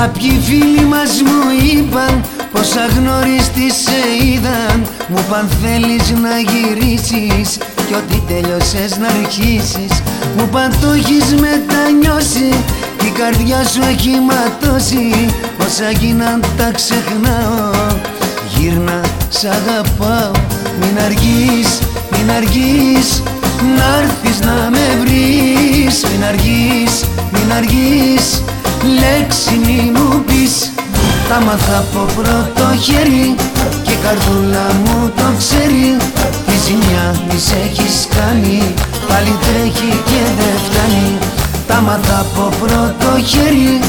Κάποιοι φίλοι μας μου είπαν πως αγνώριστοι σε είδαν Μου παν θέλεις να γυρίσεις κι ότι τέλειωσες να αρχίσεις Μου παν το έχεις μετανιώσει η καρδιά σου έχει ματώσει Όσα γίναν τα ξεχνάω Γύρνα σ' αγαπάω Μην αργείς, μην αργείς Να'ρθεις να με βρεις Μην αργείς, μην αργείς Τα μάθα από πρώτο χέρι Και η καρδούλα μου το ξέρει. Τι ζημιά μης έχεις κάνει Πάλι τρέχει και δεν φτάνει. Τα μάθα από πρώτο χέρι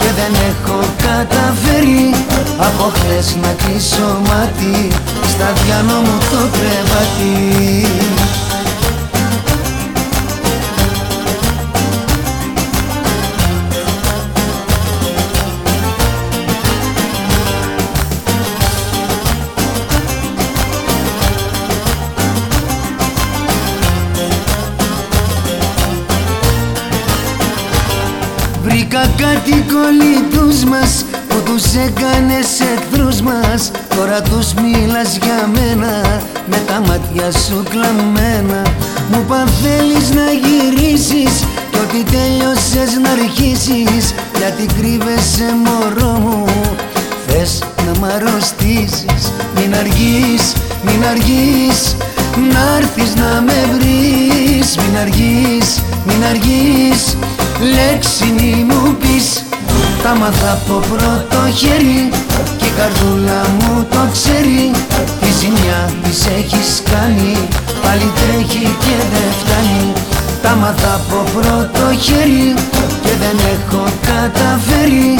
και δεν έχω καταφέρει. Από χθες να κλείσω μάτι στα διάνο μου το κρεβάτι Βρήκα κάτι κολλητούς μας που τους έκανες εχθρούς μας. Τώρα τους μίλας για μένα με τα μάτια σου κλαμμένα. Μου παν θέλεις να γυρίσεις κι ότι τέλειωσες να αρχίσεις. Γιατί κρύβεσαι μωρό μου Θες να μ' αρρωστήσεις. Μην αργείς, μην αργείς Να'ρθεις να με βρεις. Μην αργείς, μην αργείς Λέξη μη μου πεις. Τα μάθα από πρώτο χέρι Και η καρδούλα μου το ξέρει. Τη ζημιά της έχεις κάνει Πάλι τρέχει και δεν φτάνει. Τα μάθα από πρώτο χέρι Και δεν έχω καταφέρει.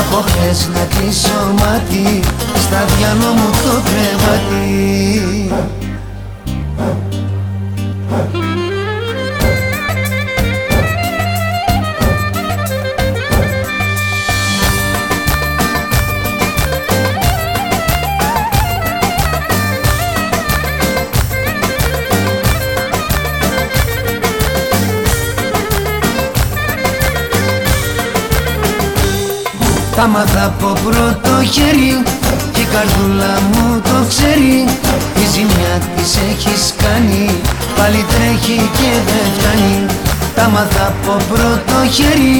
Από χθες να κλείσω μάτι Στα διανό μου το κρεβάτι Τα μάθα από πρώτο χέρι και η καρδούλα μου το ξέρει. Η ζημιά της έχεις κάνει πάλι τρέχει και δεν φτάνει. Τα μάθα από πρώτο χέρι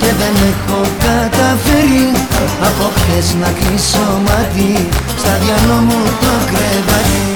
και δεν έχω καταφέρει. Από χθες να κλείσω μάτι στα διανό μου το κρεβάτι